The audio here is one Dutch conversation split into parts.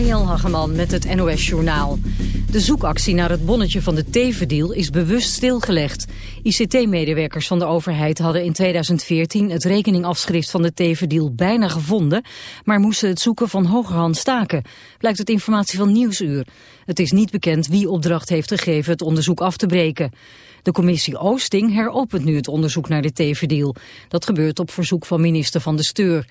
Mariel Hageman met het NOS Journaal. De zoekactie naar het bonnetje van de Tevendeal is bewust stilgelegd. ICT-medewerkers van de overheid hadden in 2014 het rekeningafschrift van de Tevendeal bijna gevonden, maar moesten het zoeken van hogerhand staken, blijkt uit informatie van Nieuwsuur. Het is niet bekend wie opdracht heeft gegeven het onderzoek af te breken. De commissie Oosting heropent nu het onderzoek naar de Tevendeal. Dat gebeurt op verzoek van minister Van de Steur.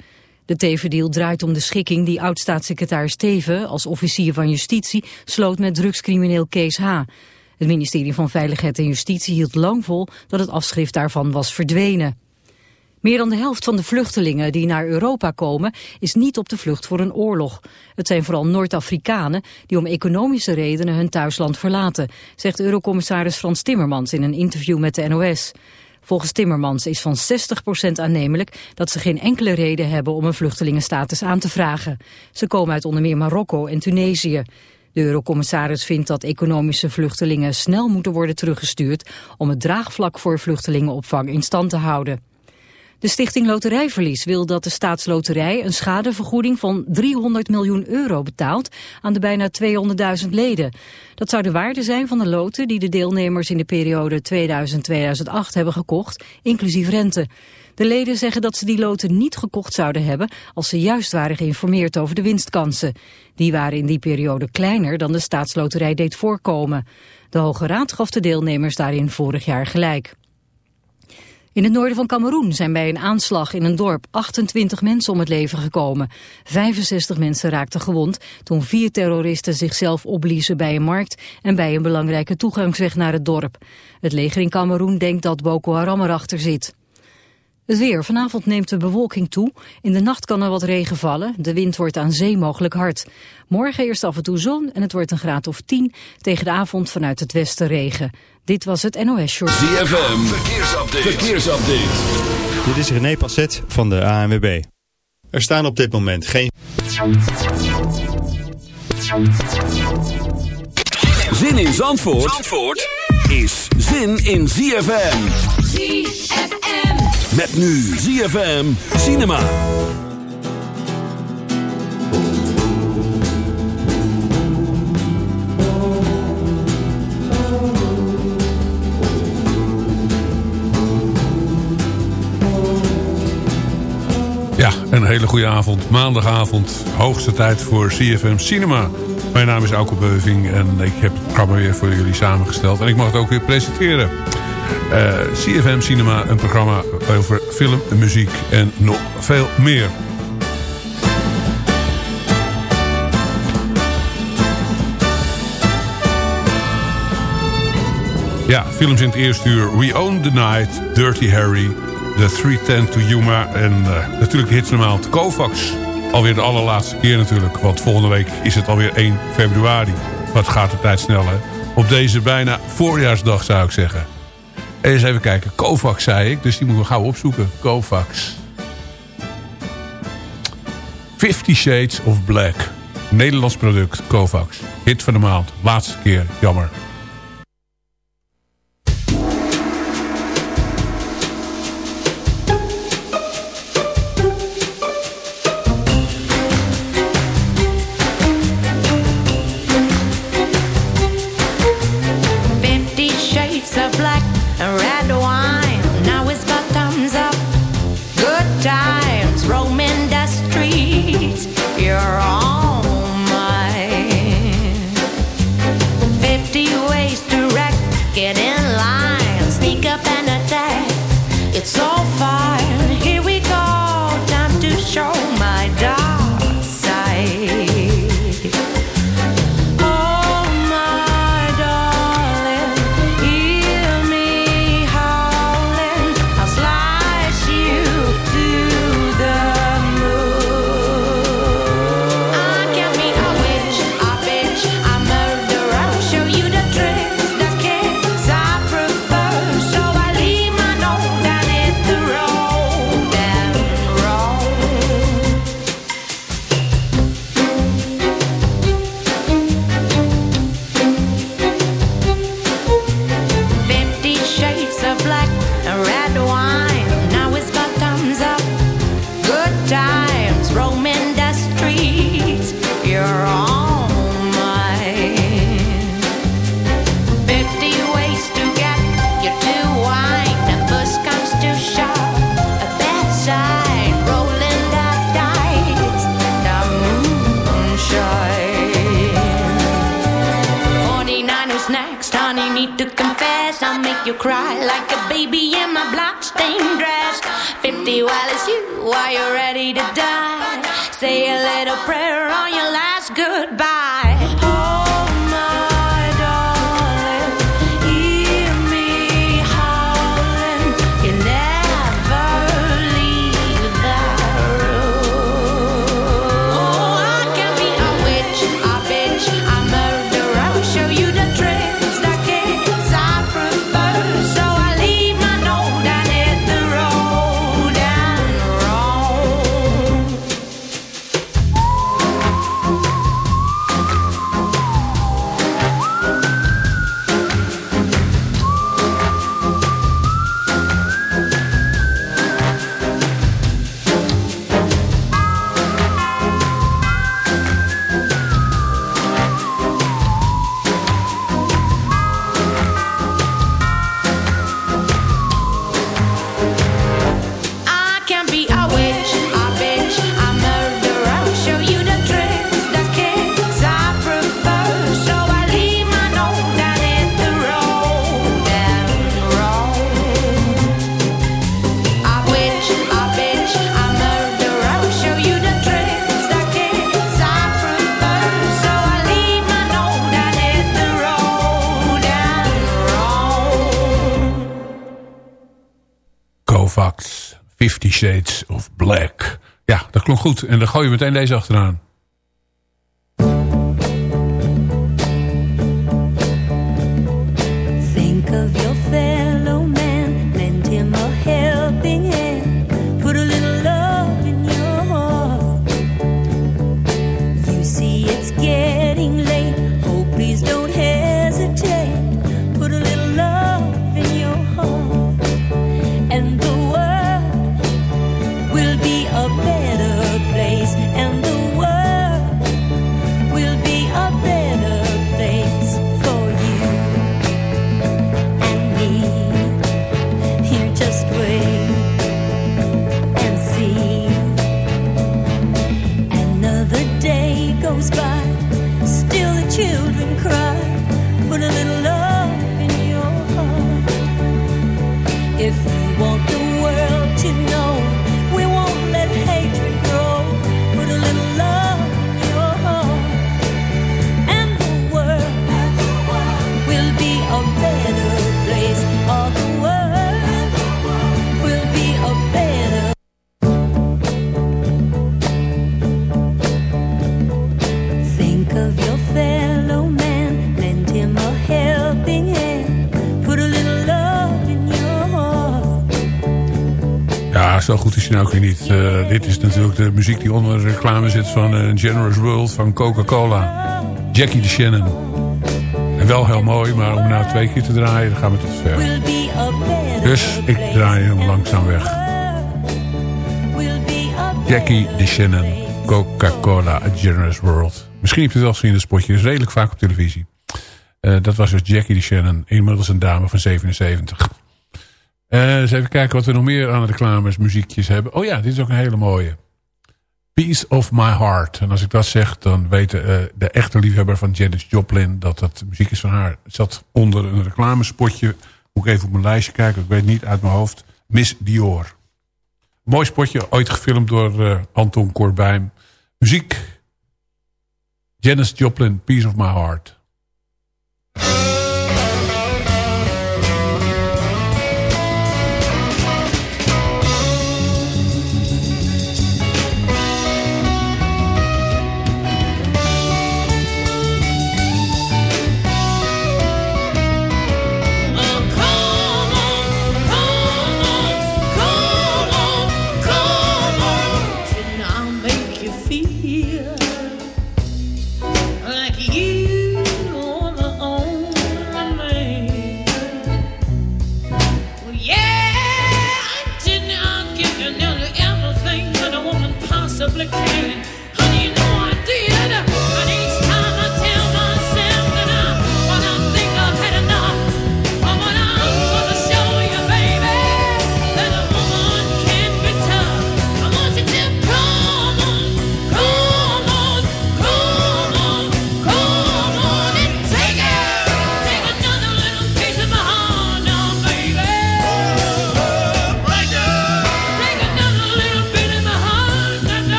De Tevendeal draait om de schikking die oud-staatssecretaris Teven als officier van justitie sloot met drugscrimineel Kees H. Het ministerie van Veiligheid en Justitie hield lang vol dat het afschrift daarvan was verdwenen. Meer dan de helft van de vluchtelingen die naar Europa komen is niet op de vlucht voor een oorlog. Het zijn vooral Noord-Afrikanen die om economische redenen hun thuisland verlaten, zegt Eurocommissaris Frans Timmermans in een interview met de NOS. Volgens Timmermans is van 60% aannemelijk dat ze geen enkele reden hebben om een vluchtelingenstatus aan te vragen. Ze komen uit onder meer Marokko en Tunesië. De eurocommissaris vindt dat economische vluchtelingen snel moeten worden teruggestuurd om het draagvlak voor vluchtelingenopvang in stand te houden. De stichting Loterijverlies wil dat de staatsloterij een schadevergoeding van 300 miljoen euro betaalt aan de bijna 200.000 leden. Dat zou de waarde zijn van de loten die de deelnemers in de periode 2000-2008 hebben gekocht, inclusief rente. De leden zeggen dat ze die loten niet gekocht zouden hebben als ze juist waren geïnformeerd over de winstkansen. Die waren in die periode kleiner dan de staatsloterij deed voorkomen. De Hoge Raad gaf de deelnemers daarin vorig jaar gelijk. In het noorden van Cameroen zijn bij een aanslag in een dorp 28 mensen om het leven gekomen. 65 mensen raakten gewond toen vier terroristen zichzelf opbliezen bij een markt en bij een belangrijke toegangsweg naar het dorp. Het leger in Cameroen denkt dat Boko Haram erachter zit. Het weer. Vanavond neemt de bewolking toe. In de nacht kan er wat regen vallen. De wind wordt aan zee mogelijk hard. Morgen eerst af en toe zon en het wordt een graad of 10. Tegen de avond vanuit het westen regen. Dit was het NOS Short. ZFM. Verkeersupdate. Verkeersupdate. Dit is René Passet van de ANWB. Er staan op dit moment geen... Zin in Zandvoort, Zandvoort is zin in ZFM. ZFM. Met nu ZFM Cinema. Ja, een hele goede avond. Maandagavond, hoogste tijd voor CFM Cinema. Mijn naam is Auke Beuving en ik heb het programma weer voor jullie samengesteld. En ik mag het ook weer presenteren. Eh, CFM Cinema, een programma over film, muziek en nog veel meer. Ja, films in het eerste uur. We Own the Night, Dirty Harry, The 310 to Yuma... en uh, natuurlijk de hits normaal, Kovacs. Alweer de allerlaatste keer natuurlijk, want volgende week is het alweer 1 februari. Wat gaat de tijd snel, hè? Op deze bijna voorjaarsdag zou ik zeggen. Eens even kijken. Kovacs zei ik, dus die moeten we gauw opzoeken. Kovacs. Fifty Shades of Black. Nederlands product, Kovacs. Hit van de maand. Laatste keer, jammer. Goed. En dan gooi je meteen deze achteraan. Nou ook weer niet. Uh, dit is natuurlijk de muziek die onder de reclame zit van uh, Generous World van Coca-Cola. Jackie de Shannon. En wel heel mooi, maar om nou twee keer te draaien, dan gaan we tot ver. Dus ik draai hem langzaam weg. Jackie de Shannon, Coca-Cola, A Generous World. Misschien heb je het wel gezien in het spotje, is redelijk vaak op televisie. Uh, dat was dus Jackie de Shannon, inmiddels een dame van 77. Uh, eens even kijken wat we nog meer aan reclames, muziekjes hebben. Oh ja, dit is ook een hele mooie. Peace of My Heart. En als ik dat zeg, dan weten uh, de echte liefhebber van Janis Joplin... dat dat muziek is van haar. Zat onder een reclamespotje. Moet ik even op mijn lijstje kijken, ik weet niet uit mijn hoofd. Miss Dior. Mooi spotje, ooit gefilmd door uh, Anton Corbijn. Muziek. Janis Joplin, Peace of My Heart.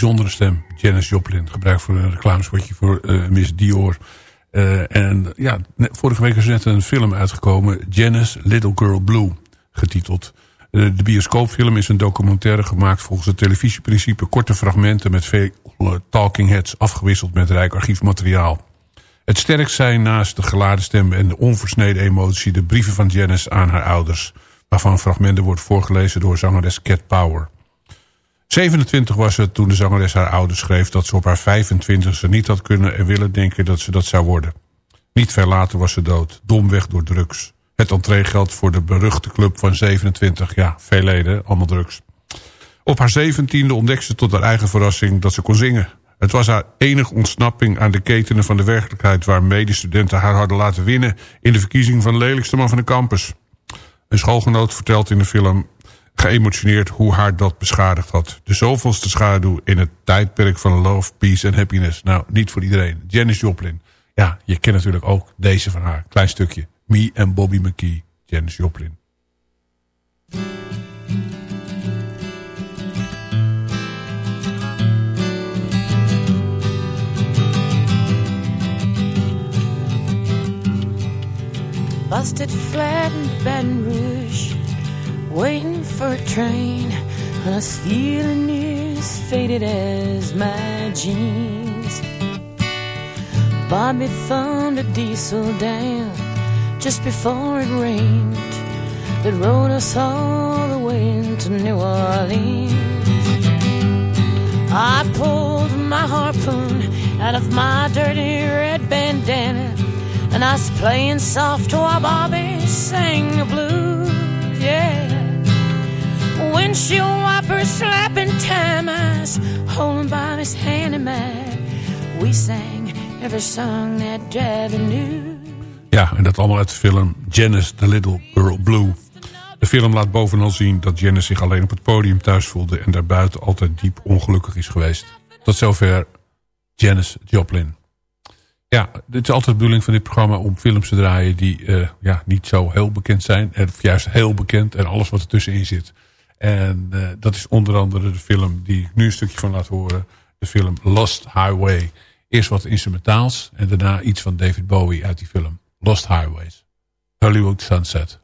Bijzondere stem. Janis Joplin. Gebruikt voor een reclamespotje voor eh, Miss Dior. Eh, en ja, vorige week is net een film uitgekomen. Janis Little Girl Blue. Getiteld. Eh, de bioscoopfilm is een documentaire gemaakt volgens het televisieprincipe. Korte fragmenten met veel talking heads afgewisseld met rijk archiefmateriaal. Het sterkst zijn naast de geladen stem en de onversneden emotie... de brieven van Janis aan haar ouders. Waarvan fragmenten wordt voorgelezen door zangeres Cat Power. 27 was het toen de zangeres haar ouders schreef... dat ze op haar 25e niet had kunnen en willen denken dat ze dat zou worden. Niet ver later was ze dood, domweg door drugs. Het entreegeld voor de beruchte club van 27, ja, veel leden, allemaal drugs. Op haar 17e ontdekte ze tot haar eigen verrassing dat ze kon zingen. Het was haar enige ontsnapping aan de ketenen van de werkelijkheid... waar medestudenten haar hadden laten winnen... in de verkiezing van lelijkste man van de campus. Een schoolgenoot vertelt in de film geëmotioneerd hoe haar dat beschadigd had. De zoveelste schaduw in het tijdperk van love, peace en happiness. Nou, niet voor iedereen. Janis Joplin. Ja, je kent natuurlijk ook deze van haar. Klein stukje. Me en Bobby McKee. Janis Joplin. Busted flat in Baton Rouge, waiting for a train, and I feeling as faded as my jeans. Bobby thumbed a diesel down just before it rained. That rode us all the way into New Orleans. I pulled my harpoon out of my dirty red bandana and I was playing soft while Bobby sang the blues, yeah. Windshield wipers slapping time, was holding Bobby's hand in mine. We sang every song that Daddy knew. Ja, en dat allemaal uit de film Janice the Little Girl Blue. De film laat bovenal zien dat Janice zich alleen op het podium thuis voelde... en daarbuiten altijd diep ongelukkig is geweest. Tot zover Janice Joplin. Ja, het is altijd de bedoeling van dit programma om films te draaien die eh, ja, niet zo heel bekend zijn. Of juist heel bekend en alles wat ertussenin zit. En uh, dat is onder andere de film die ik nu een stukje van laat horen. De film Lost Highway. Eerst wat instrumentaals en daarna iets van David Bowie uit die film. Lost Highways. Hollywood Sunset.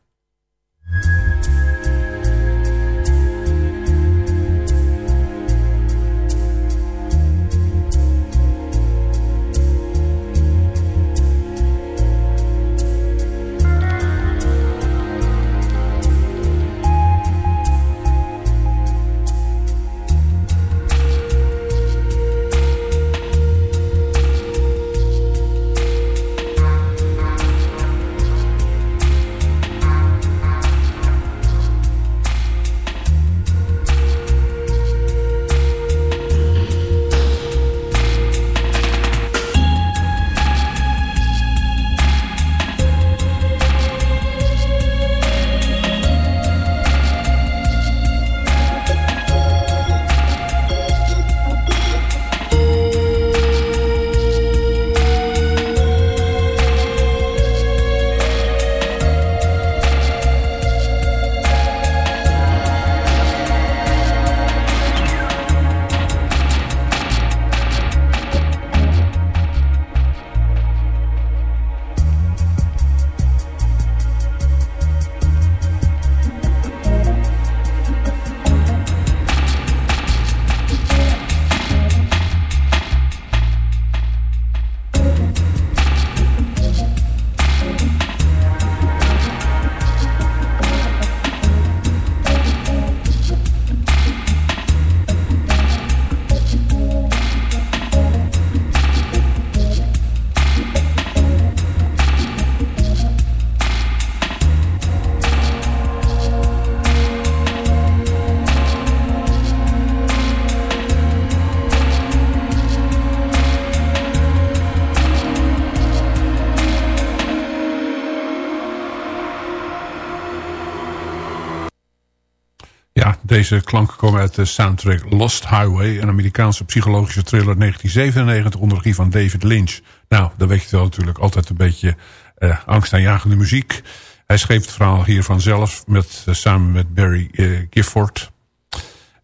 Deze klanken komen uit de soundtrack Lost Highway... een Amerikaanse psychologische thriller 1997 onder regie van David Lynch. Nou, dan weet je wel natuurlijk altijd een beetje uh, angstaanjagende muziek. Hij schreef het verhaal hiervan zelf met, uh, samen met Barry uh, Gifford.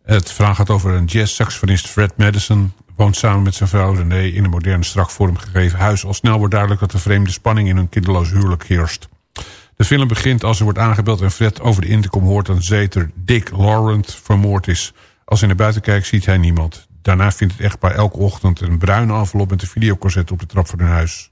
Het verhaal gaat over een jazz-saxofonist Fred Madison... woont samen met zijn vrouw René in een moderne strak vormgegeven huis. Al snel wordt duidelijk dat de vreemde spanning in hun kinderloos huwelijk heerst. De film begint als er wordt aangebeld en Fred over de intercom hoort dat zeter Dick Laurent vermoord is. Als hij naar buiten kijkt ziet hij niemand. Daarna vindt het echtpaar elke ochtend een bruine envelop met een videocassette op de trap van hun huis.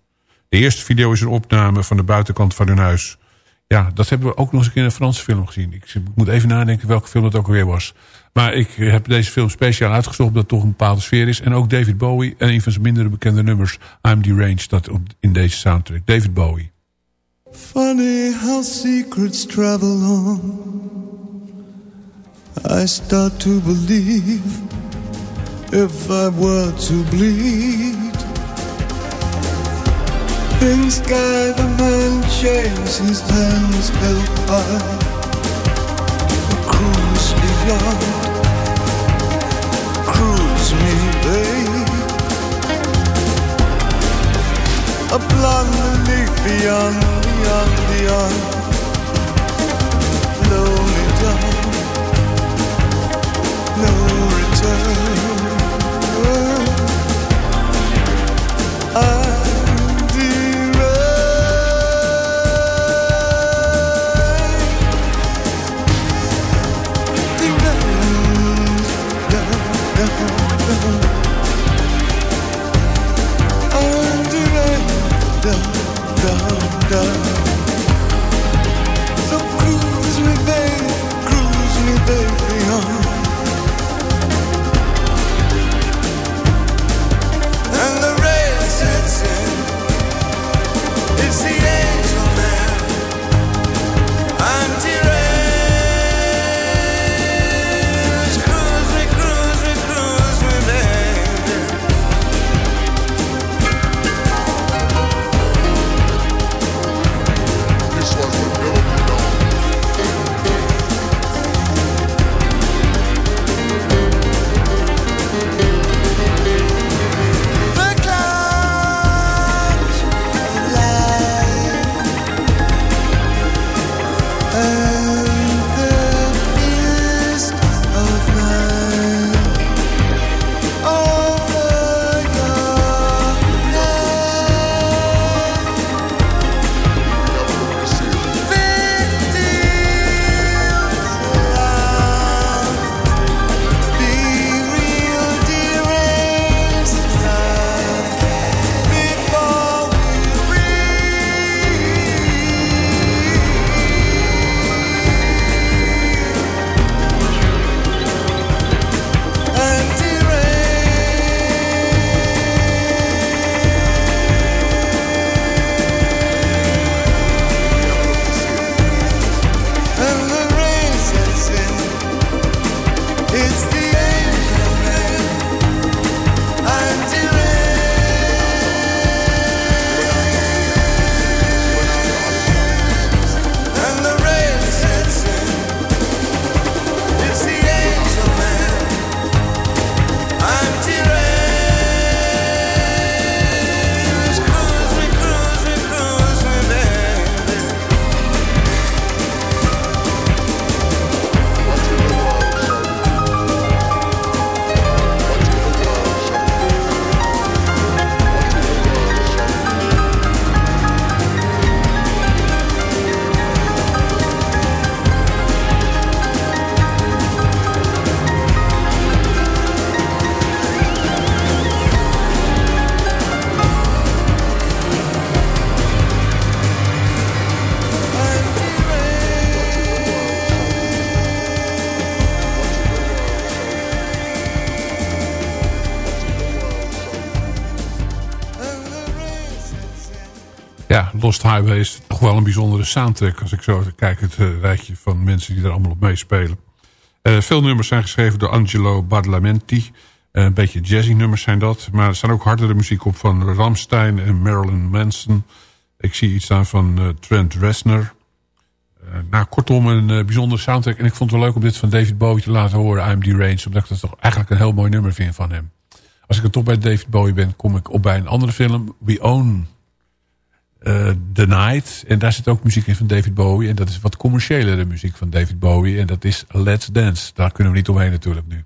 De eerste video is een opname van de buitenkant van hun huis. Ja, dat hebben we ook nog eens in een Franse film gezien. Ik moet even nadenken welke film het ook alweer was. Maar ik heb deze film speciaal uitgezocht omdat het toch een bepaalde sfeer is. En ook David Bowie en een van zijn mindere bekende nummers... I'm Deranged, dat in deze soundtrack. David Bowie. Funny how secrets travel on. I start to believe if I were to bleed. In sky, the man shaves his hands held high. Cruise beyond, cruise me, babe. A blonde leaf beyond, beyond, beyond. Blow me down, no return. Lost Highway is toch wel een bijzondere soundtrack. Als ik zo kijk, het eh, rijtje van mensen die er allemaal op meespelen. Eh, veel nummers zijn geschreven door Angelo Badalamenti. Eh, een beetje jazzy nummers zijn dat. Maar er staan ook hardere muziek op van Ramstein en Marilyn Manson. Ik zie iets staan van Trent Reznor. Nou, kortom, een bijzondere soundtrack. En ik vond het wel leuk om dit van David Bowie te laten horen. I'm Deranged. Omdat ik dat toch eigenlijk een heel mooi nummer vind van hem. Als ik er toch bij David Bowie ben, kom ik op bij een andere film. We Own The Night. En daar zit ook muziek in van David Bowie. En dat is wat commerciëlere muziek van David Bowie. En dat is Let's Dance. Daar kunnen we niet omheen natuurlijk nu.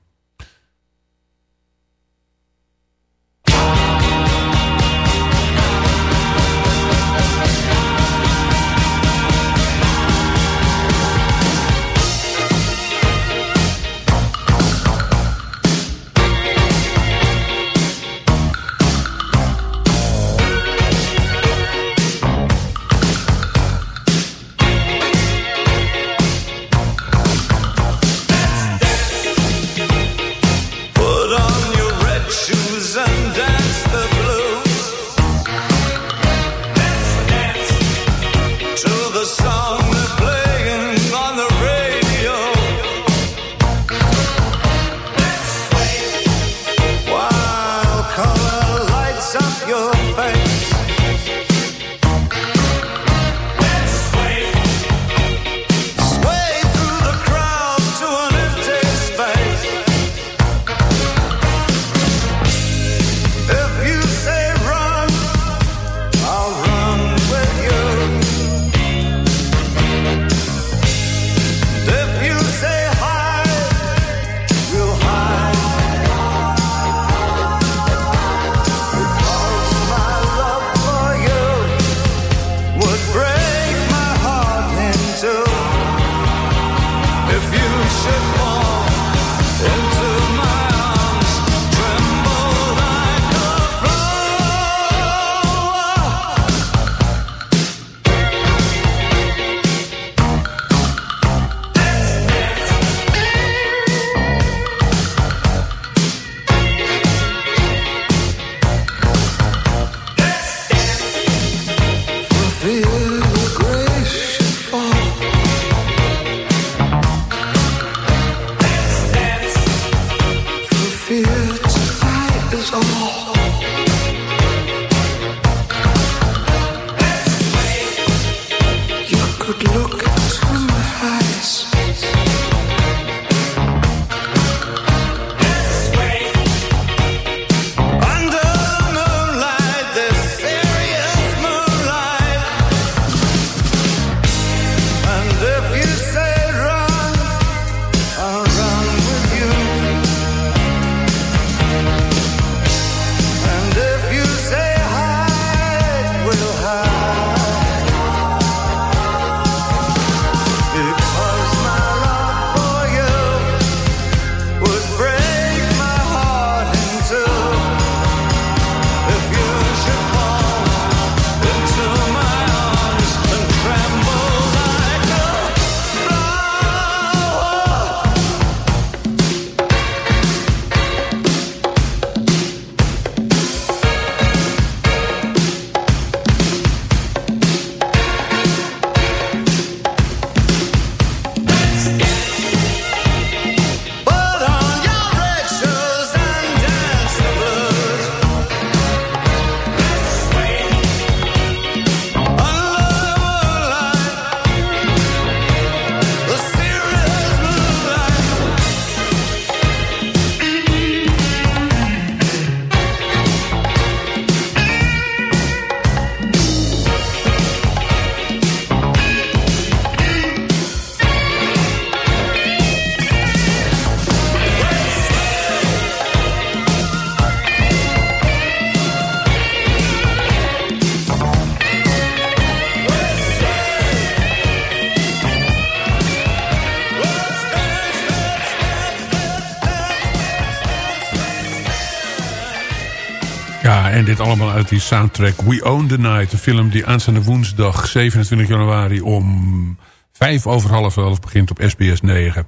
Dit allemaal uit die soundtrack We Own the Night. Een film die aanstaande woensdag 27 januari om vijf over half elf begint op SBS 9.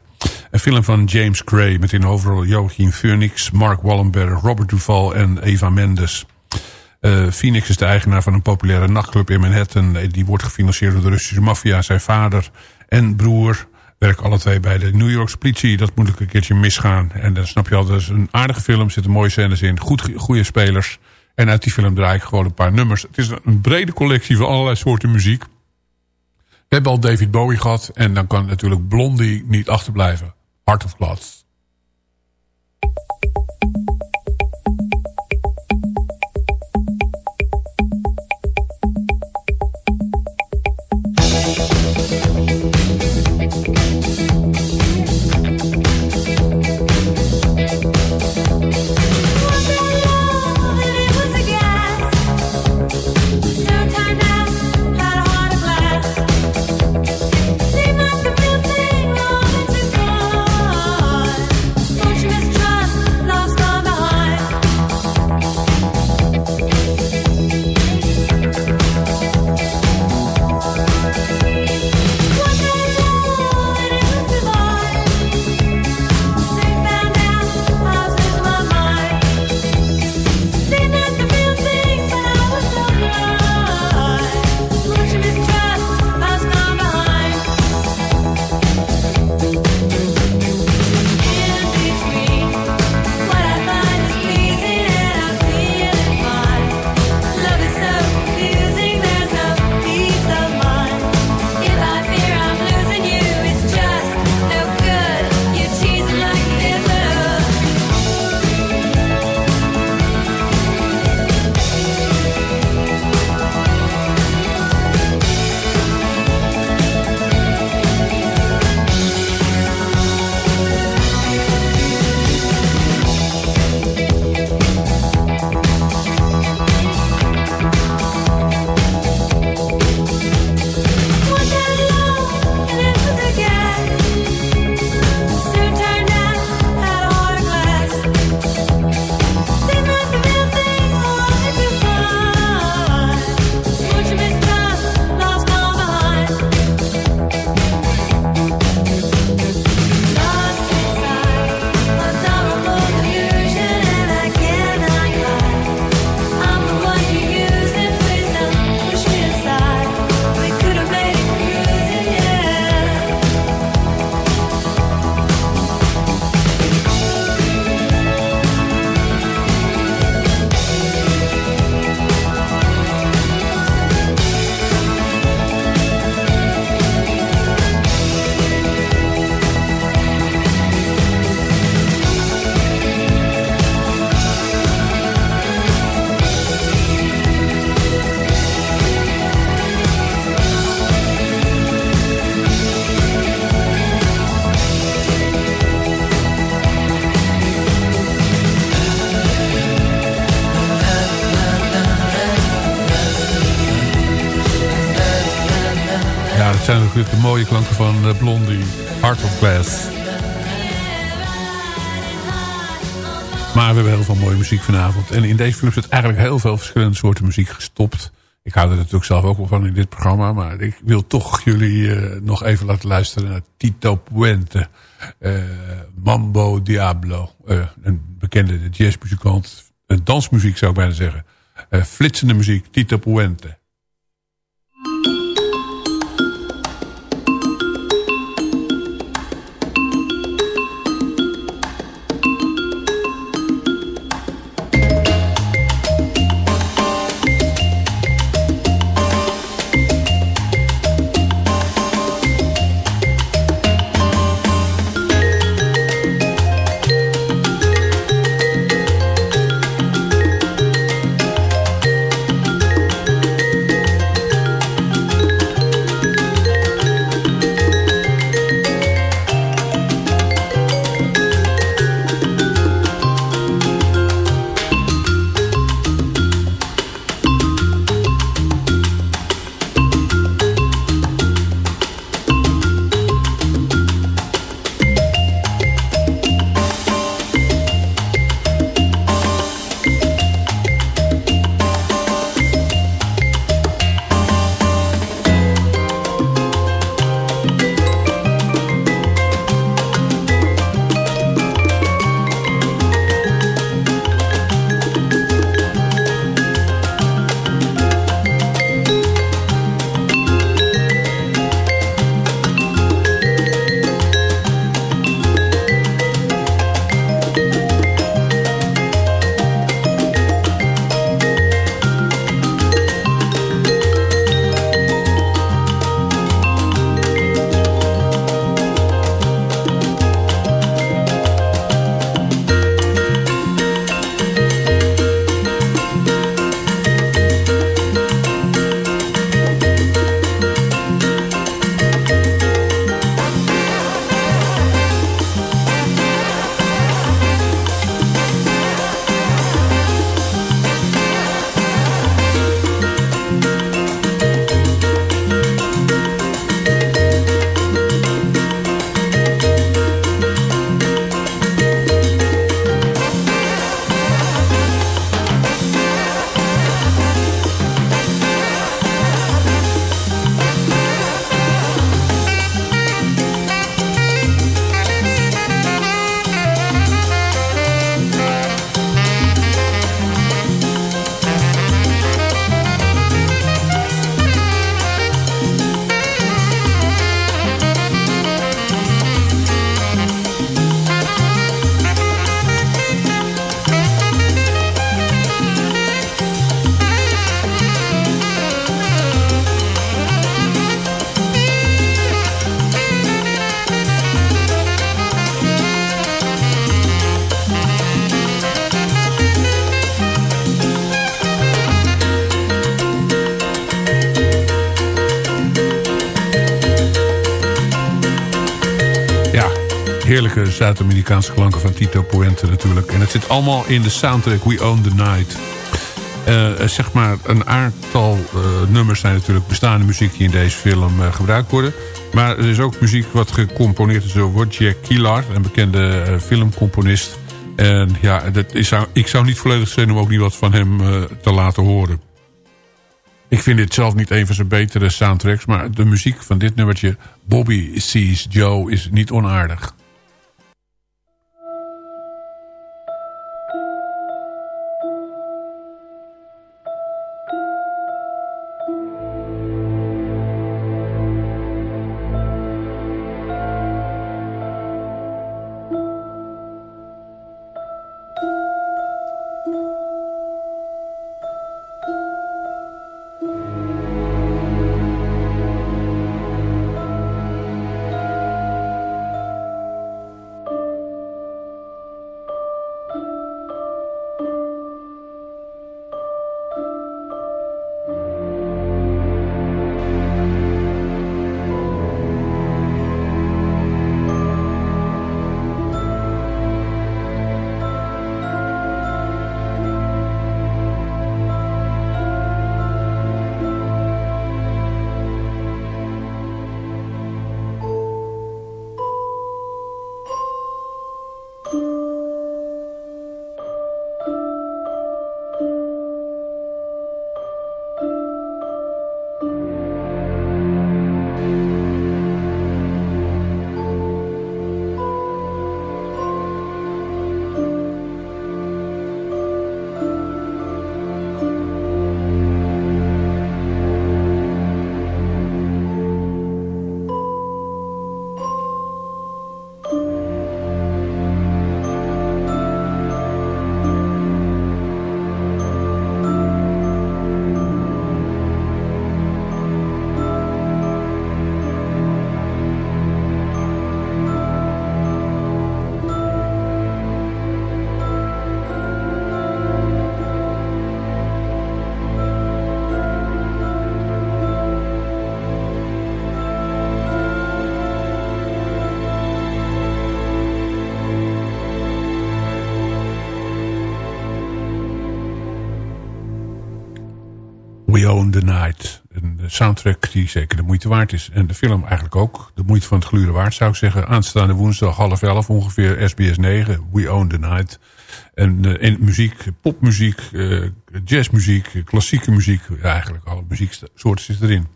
Een film van James Gray met in hoofdrol Joachim Phoenix, Mark Wallenberg, Robert Duval en Eva Mendes. Eh, Phoenix is de eigenaar van een populaire nachtclub in Manhattan. Eh, Die wordt gefinancierd door de Russische maffia. Zijn vader en broer werken alle twee bij de New Yorkse politie. Dat moet ook een keertje misgaan. En dan snap je al, dat is een aardige film. Er zitten mooie scènes in. Goed, goede spelers. En uit die film draai ik gewoon een paar nummers. Het is een brede collectie van allerlei soorten muziek. We hebben al David Bowie gehad. En dan kan natuurlijk Blondie niet achterblijven. Heart of Glass. Muziek vanavond. En in deze film zit eigenlijk heel veel verschillende soorten muziek gestopt. Ik hou er natuurlijk zelf ook wel van in dit programma. Maar ik wil toch jullie eh, nog even laten luisteren naar Tito Puente. eh, Mambo Diablo. eh, een bekende jazzmuzikant. Een dansmuziek zou ik bijna zeggen. Flitsende muziek, Tito Puente. Zuid-Amerikaanse klanken van Tito Puente natuurlijk. En het zit allemaal in de soundtrack We Own the Night. Eh, eh, zeg maar, een aantal eh, nummers zijn natuurlijk bestaande muziek... die in deze film gebruikt worden. Maar er is ook muziek wat gecomponeerd is door Wojciech Kilar... een bekende filmcomponist. En ja, dat is, ik zou niet volledig zijn om ook niet wat van hem te laten horen. Ik vind dit zelf niet een van zijn betere soundtracks... maar de muziek van dit nummertje... Bobby Sees Joe is niet onaardig. We Own the Night. Een soundtrack die zeker de moeite waard is. En de film eigenlijk ook. De moeite van het gluren waard zou ik zeggen. Aanstaande woensdag half elf ongeveer SBS 9. We Own the Night. En, eh, en muziek, popmuziek, eh, jazzmuziek, klassieke muziek. Eigenlijk alle muzieksoorten zit erin.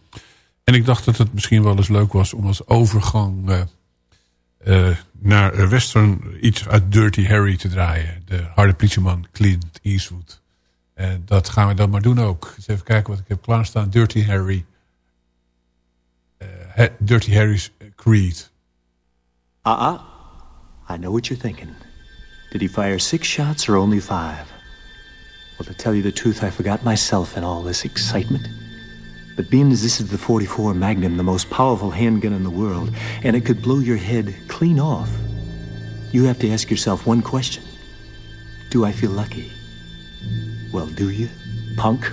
En ik dacht dat het misschien wel eens leuk was om als overgang... eh, eh, naar western iets uit Dirty Harry te draaien. De harde politieman Clint Eastwood. En dat gaan we dan maar doen ook. Eens even kijken wat ik heb klaarstaan. Dirty Harry. Eh, Dirty Harry's Creed. Uh-uh. I know what you're thinking. Did he fire six shots or only five? Well, to tell you the truth, I forgot myself in all this excitement. But being as this is the 44 Magnum, the most powerful handgun in the world, and it could blow your head clean off, you have to ask yourself one question. Do I feel lucky? Well, do you, punk?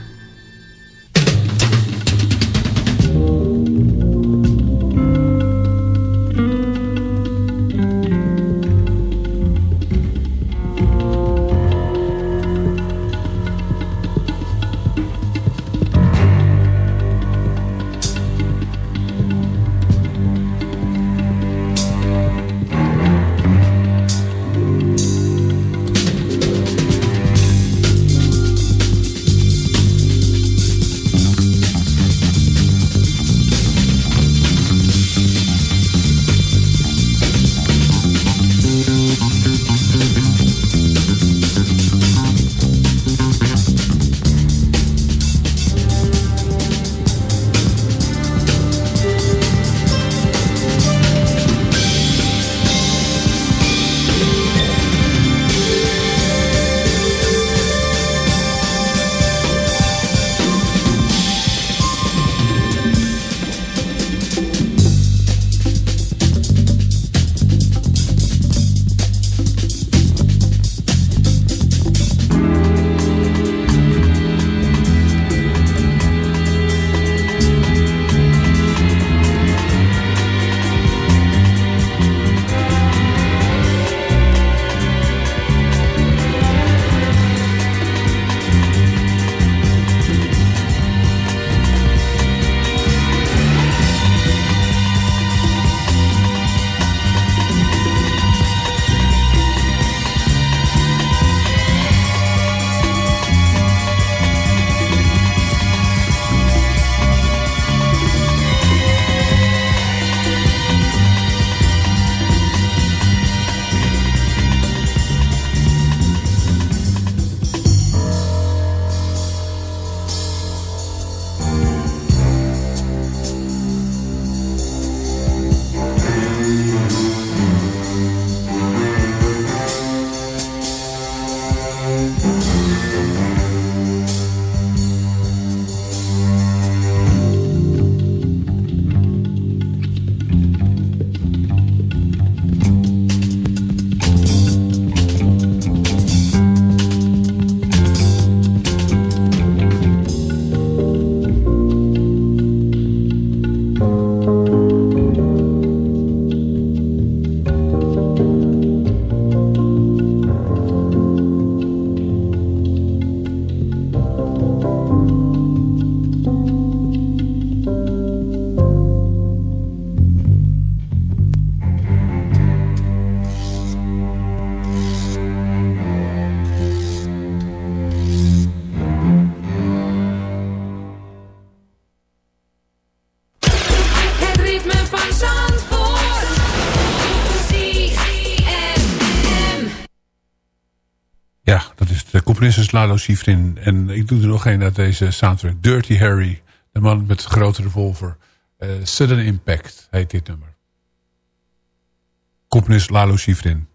componist Lalo Schifrin. En ik doe er nog een uit deze soundtrack. Dirty Harry, de man met de grote revolver. Eh, Sudden Impact heet dit nummer. Componist Lalo Schifrin.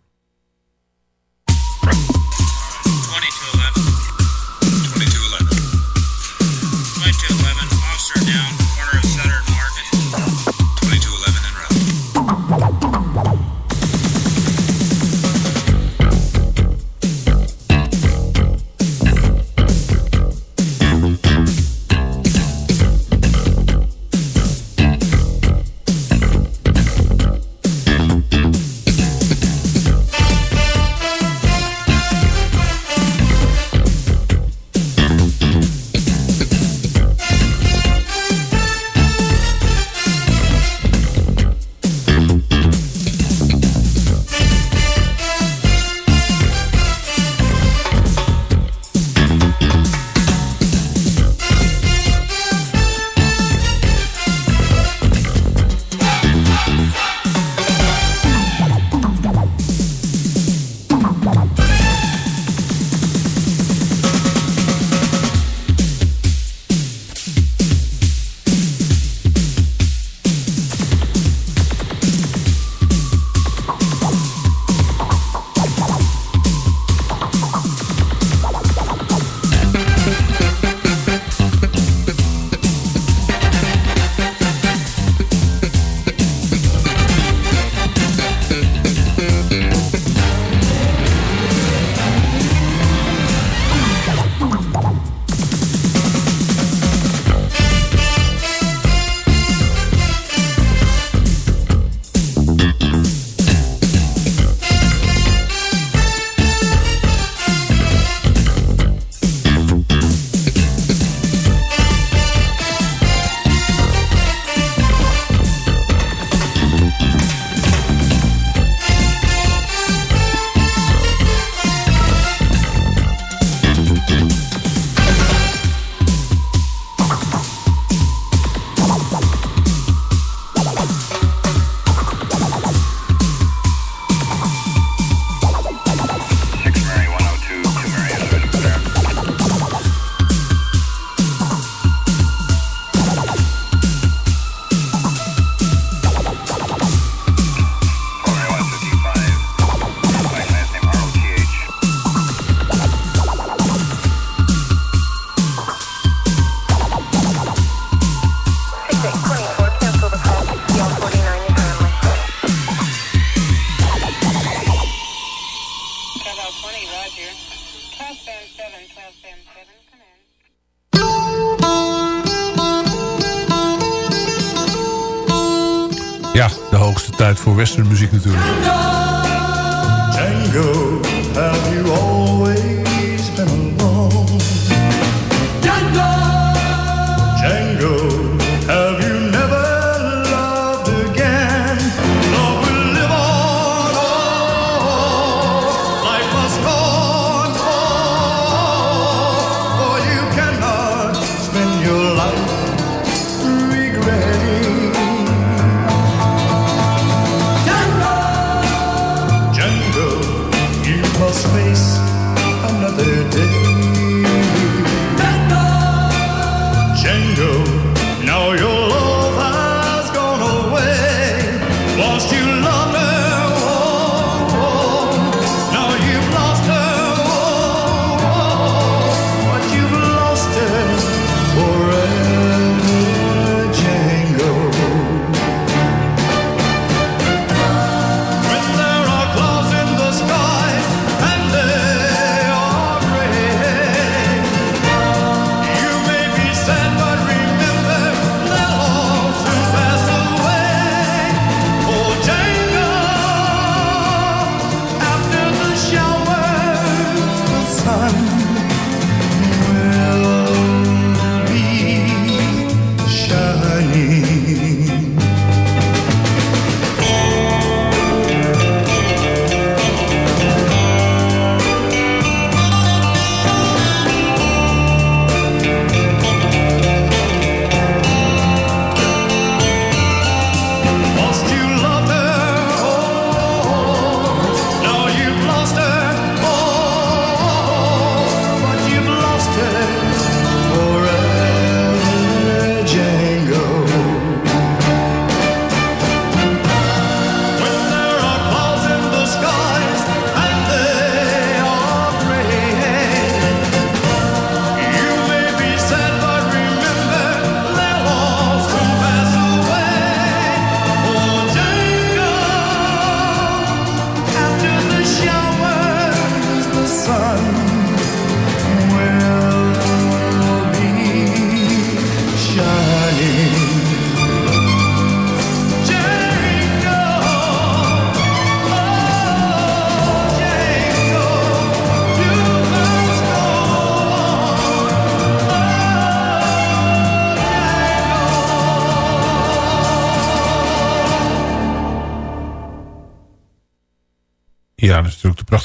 gezongen.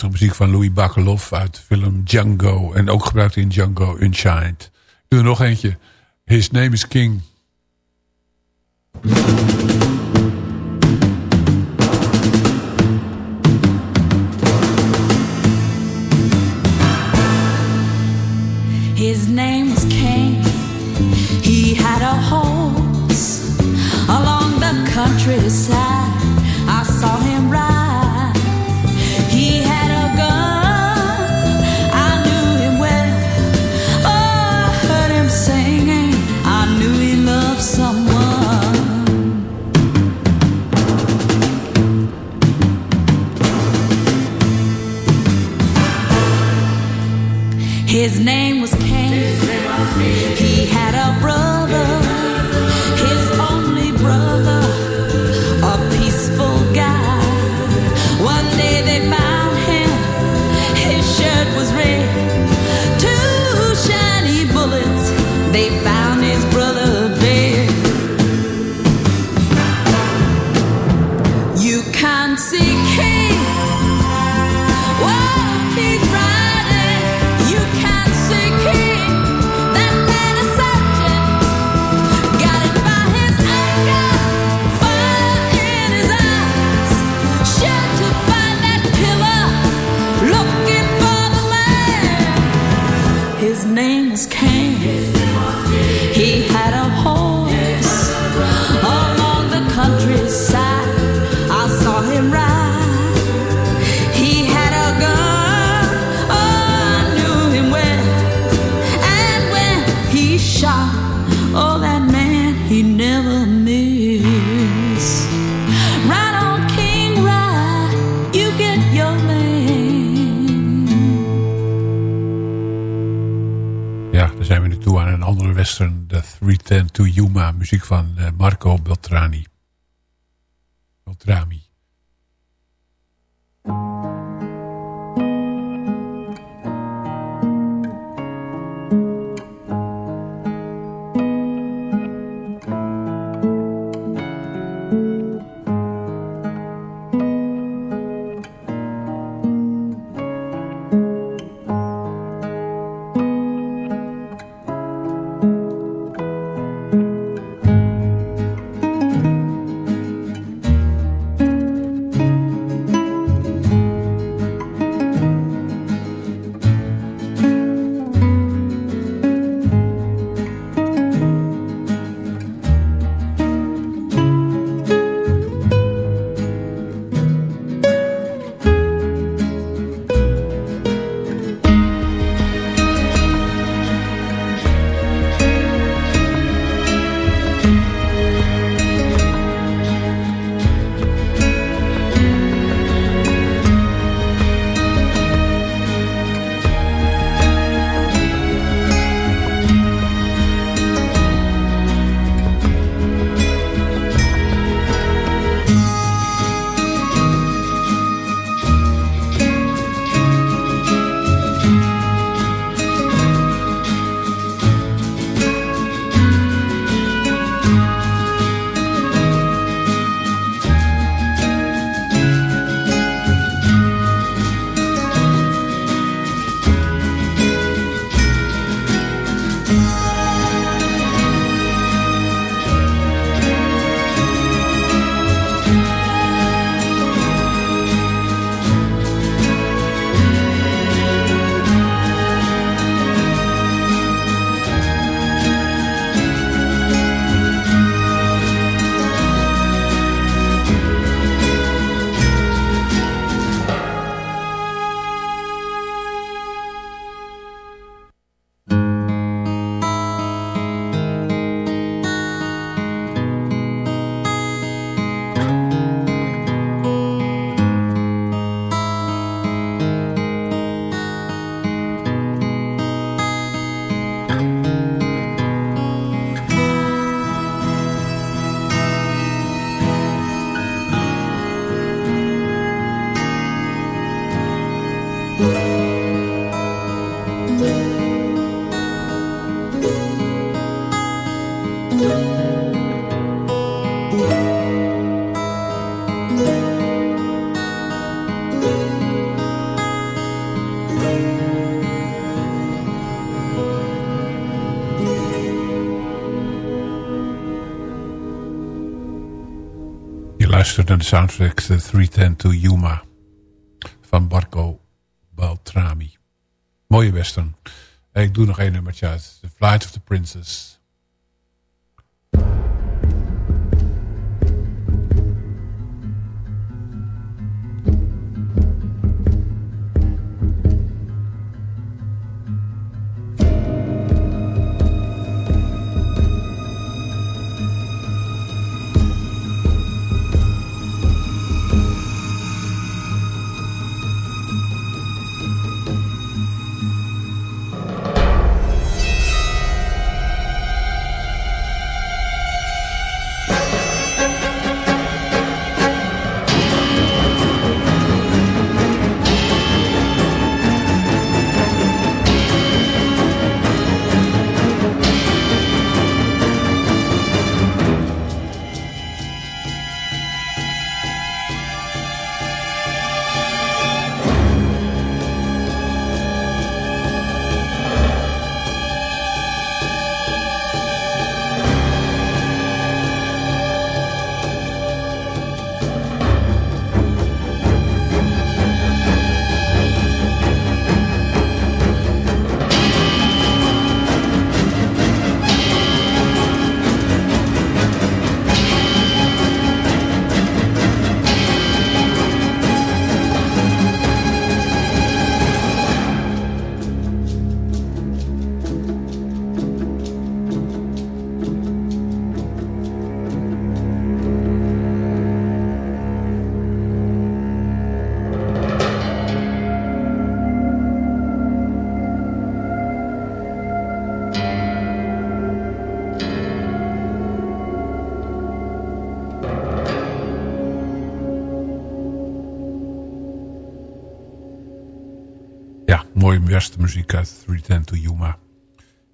muziek van Louis Bakalov uit de film Django. En ook gebruikt in Django Unchained. Ik doe er nog eentje. His Name is King. Musikvan luistert naar de soundtrack The 310 to Yuma van Barco Baltrami. Mooie western. Ik doe nog één nummertje uit. The Flight of the Princess. Mooie muziek uit 310 to Yuma.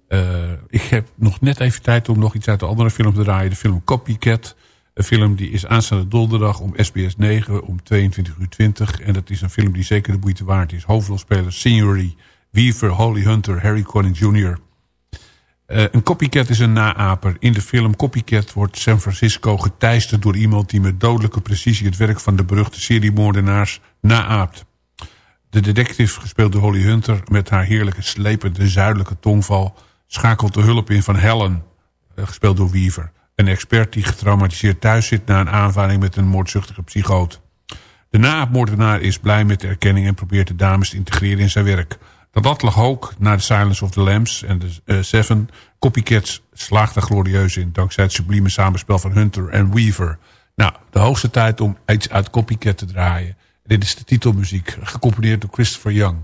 Eh, ik heb nog net even tijd om nog iets uit de andere film te draaien. De film Copycat. Een film die is aanstaande donderdag om SBS 9 om 22 uur 20. En dat is een film die zeker de moeite waard is. Hoofdrolspelers Signory, Weaver, Holly Hunter, Harry Connick Jr. Eh, een copycat is een naaper. In de film Copycat wordt San Francisco geteisterd door iemand... die met dodelijke precisie het werk van de beruchte seriemoordenaars naaapt. De detective, gespeeld door Holly Hunter... met haar heerlijke slepende zuidelijke tongval... schakelt de hulp in van Helen, eh, gespeeld door Weaver. Een expert die getraumatiseerd thuis zit... na een aanvaring met een moordzuchtige psychoot. De naaapmoordenaar is blij met de erkenning... en probeert de dames te integreren in zijn werk. Dat lag ook na The Silence of the Lambs en de eh, Seven. Copycats slaagt er glorieus in... dankzij het sublieme samenspel van Hunter en Weaver. Nou, de hoogste tijd om iets uit Copycat te draaien... Dit is de titelmuziek, gecomponeerd door Christopher Young.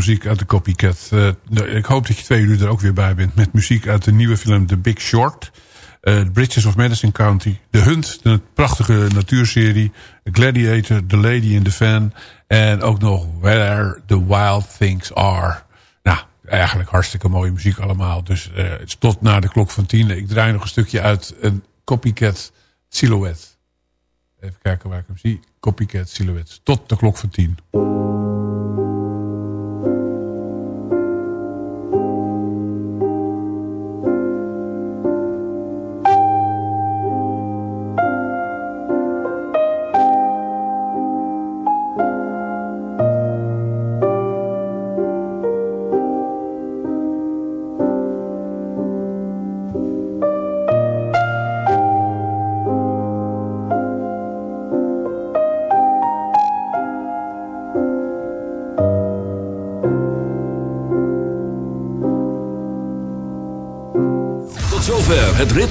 Muziek uit de Copycat. Eh, nou, ik hoop dat je twee uur er ook weer bij bent... met muziek uit de nieuwe film The Big Short... The Bridges of Madison County... The Hunt, de prachtige natuurserie... Gladiator, The Lady in the Van... en ook nog Where the Wild Things Are. Nou, eigenlijk hartstikke mooie muziek allemaal. Dus eh, tot na de klok van tien. Ik draai nog een stukje uit een Copycat Silhouette. Even kijken waar ik hem zie. Copycat Silhouette. Tot de klok van tien.